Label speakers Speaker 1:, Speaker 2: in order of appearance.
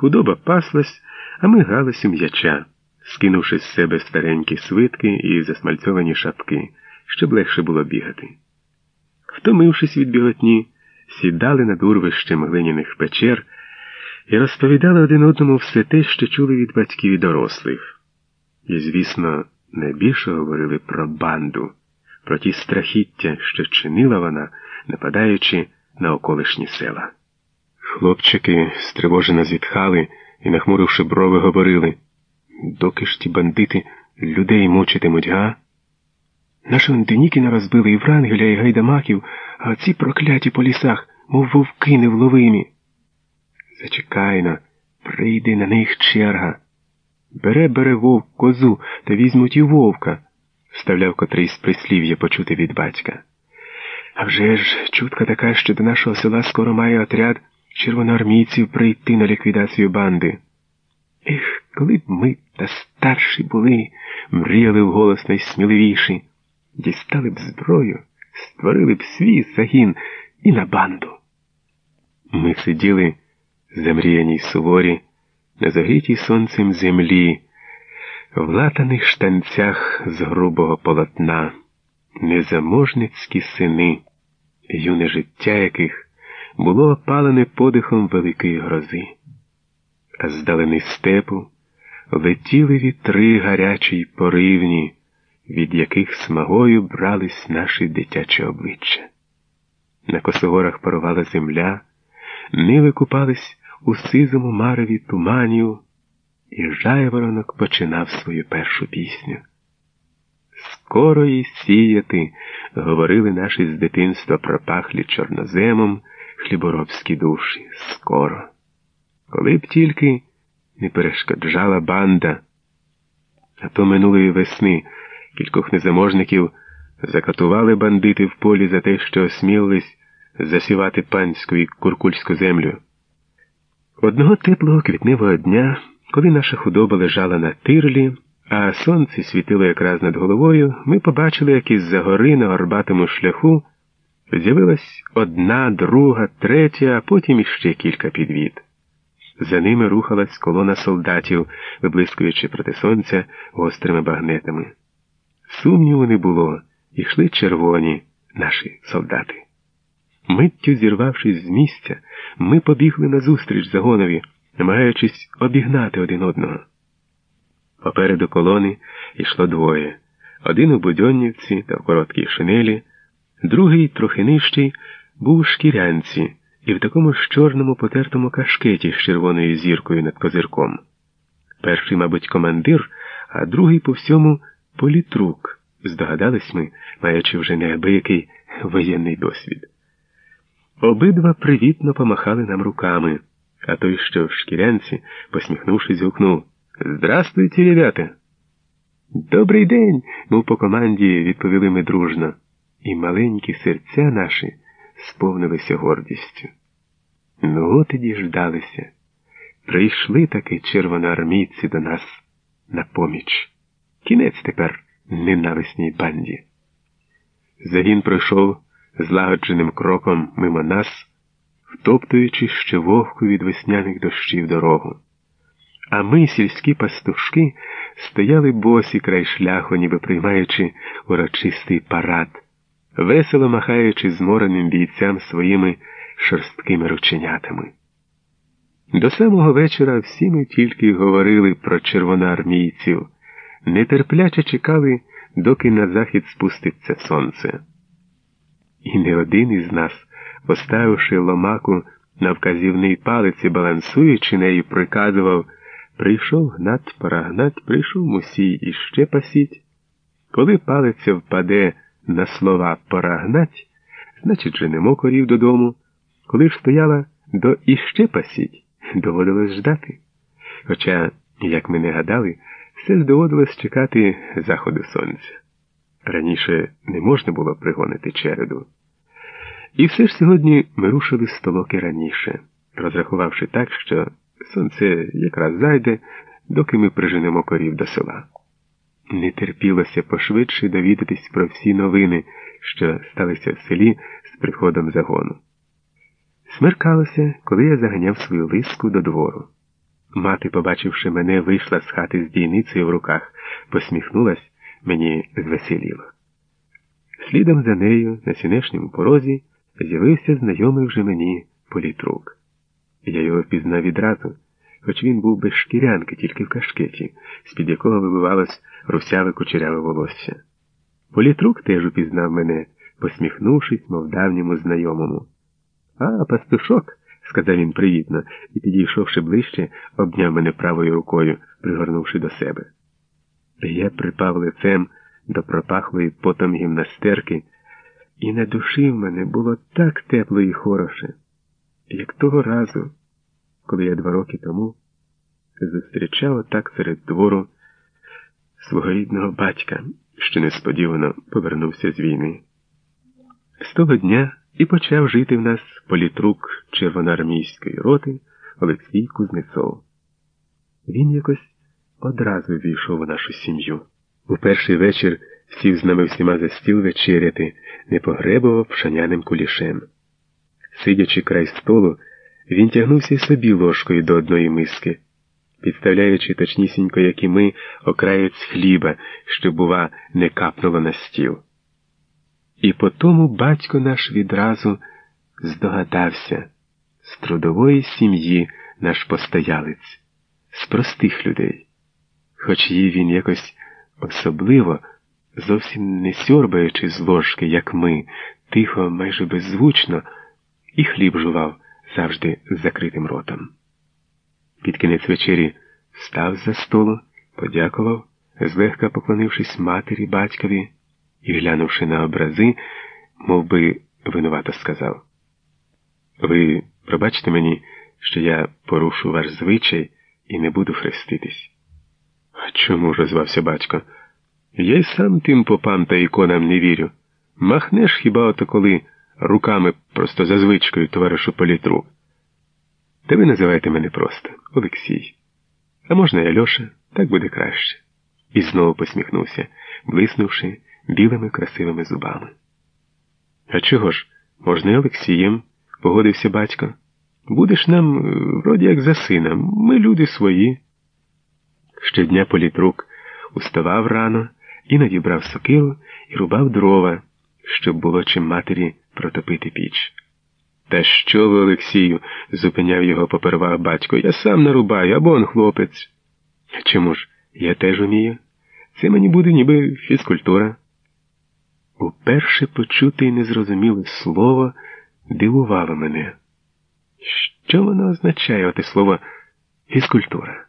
Speaker 1: Худоба паслась, а ми грались у м'яча, скинувши з себе старенькі свитки і засмальцьовані шапки, щоб легше було бігати. Втомившись від біготні, сідали над урвищем глиняних печер і розповідали один одному все те, що чули від батьків і дорослих. І, звісно, найбільше говорили про банду, про ті страхіття, що чинила вона, нападаючи на околишні села. Хлопчики стривожено зітхали і, нахмуривши брови, говорили доки ж ті бандити людей мучитимуть, га? Нашого Денікіна розбили і Врангеля, і гайдамаків, а ці прокляті по лісах, мов вовки невловимі. Зачекайно, прийде на них черга. Бере бере вовк козу та візьмуть і вовка, вставляв котрийсь прислів'я почути від батька. А вже ж чутка така, що до нашого села скоро має отряд червоноармійців прийти на ліквідацію банди. Ех, коли б ми та старші були, мріяли вголос найсміливіші, дістали б зброю, створили б свій загін і на банду. Ми сиділи, замріяній суворі, на загрітій сонцем землі, в латаних штанцях з грубого полотна, незаможницькі сини, юне життя яких було опалене подихом великої грози. А здалени степу летіли вітри гарячі й поривні, від яких смагою брались наші дитячі обличчя. На косогорах парувала земля, ниви купались у сизому мареві туманів, і жайворонок починав свою першу пісню. Скоро й сіяти, говорили наші з дитинства пропахлі чорноземом хліборобські душі. Скоро. Коли б тільки не перешкоджала банда, а то минулої весни кількох незаможників закатували бандити в полі за те, що осмілились засівати панську і куркульську землю. Одного теплого квітневого дня, коли наша худоба лежала на тирлі, а сонце світило якраз над головою, ми побачили, як із-за гори на горбатому шляху з'явилась одна, друга, третя, а потім іще кілька підвід. За ними рухалась колона солдатів, виблискуючи проти сонця гострими багнетами. Сумніву не було, йшли червоні наші солдати. Миттю зірвавшись з місця, ми побігли назустріч загонові, намагаючись обігнати один одного. Попереду колони йшло двоє один у будьоннівці та в короткій шинелі, другий, трохи нижчий, був у шкірянці і в такому ж чорному потертому кашкеті з червоною зіркою над козирком. Перший, мабуть, командир, а другий по всьому політрук, здогадались ми, маючи вже неабиякий воєнний досвід. Обидва привітно помахали нам руками, а той, що в шкірянці, посміхнувшись, гукнув Здравствуйте, ребята! Добрий день, мов по команді відповіли ми дружно, і маленькі серця наші сповнилися гордістю. Ну, от і діждалися. Прийшли таки червоноармійці до нас на поміч. Кінець тепер ненависній банді. Загін пройшов злагодженим кроком мимо нас, втоптуючи ще вовку від весняних дощів дорогу. А ми, сільські пастушки, стояли босі край шляху, ніби приймаючи урочистий парад, весело махаючи змореним бійцям своїми шорсткими рученятами. До самого вечора всі ми тільки говорили про червоноармійців, нетерпляче чекали, доки на захід спуститься сонце. І не один із нас, поставивши ломаку на вказівний палець і балансуючи нею, приказував прийшов гнать, парагнать, прийшов мусій іще пасіть. Коли палиця впаде на слова порагнать, значить, женемо корів додому. Коли ж стояла до іще пасіть, доводилось ждати. Хоча, як ми не гадали, все ж доводилось чекати заходу сонця. Раніше не можна було пригонити череду. І все ж сьогодні ми рушили з толоки раніше, розрахувавши так, що сонце якраз зайде, доки ми приженемо корів до села. Не терпілося пошвидше довідатись про всі новини, що сталися в селі з приходом загону. Смеркалося, коли я заганяв свою лиску до двору. Мати, побачивши мене, вийшла з хати з дійницею в руках, посміхнулась, мені звеселіло. Слідом за нею на сінешньому порозі з'явився знайомий вже мені політрук. Я його впізнав відразу, хоч він був без шкірянки, тільки в кашкеті, з-під якого вибивалось русяве кучеряве волосся. Політрук теж упізнав мене, посміхнувшись, мов давньому знайомому. А, пастушок, сказав він привітно і, підійшовши ближче, обняв мене правою рукою, пригорнувши до себе. Я припав лицем до пропахлої потом гімнастерки, і на душі в мене було так тепло і хороше, як того разу, коли я два роки тому зустрічав отак серед двору свого рідного батька, що несподівано повернувся з війни. З того дня і почав жити в нас політрук червоноармійської роти Олексій Кузнецов. Він якось одразу війшов у нашу сім'ю. У перший вечір сів з нами всіма за стіл вечеряти, не погребував пшаняним кулішем. Сидячи край столу, він тягнувся собі ложкою до одної миски, підставляючи точнісінько, як і ми, окраєць хліба, що, бува, не капнуло на стіл. І по тому батько наш відразу здогадався. З трудової сім'ї наш постоялець, з простих людей, хоч її він якось особливо, зовсім не сьорбаючи з ложки, як ми, тихо, майже беззвучно, і хліб жував завжди з закритим ротом. Під кінець вечері став за столу, подякував, злегка поклонившись матері батькові і, глянувши на образи, мов би винувато сказав. Ви пробачте мені, що я порушу ваш звичай і не буду хреститись. Чому ж озвався батько? Я й сам тим попам та іконам не вірю. Махнеш хіба ото коли руками просто за звичкою товаришу політрук. Та ви називайте мене просто Олексій. А можна я Льоша, так буде краще. І знову посміхнувся, блиснувши білими красивими зубами. А чого ж, можна й Олексієм, погодився батько. Будеш нам, е, вроді як за сина, ми люди свої. Щодня політрук уставав рано, іноді брав сокиру і рубав дрова, щоб було чим матері протопити піч. Та що ви, Олексію? зупиняв його попервах батько. Я сам нарубаю, або он хлопець. Чому ж? Я теж умію. Це мені буде ніби фізкультура. Уперше почуте і незрозуміле слово дивувало мене. Що воно означає оте слово фізкультура?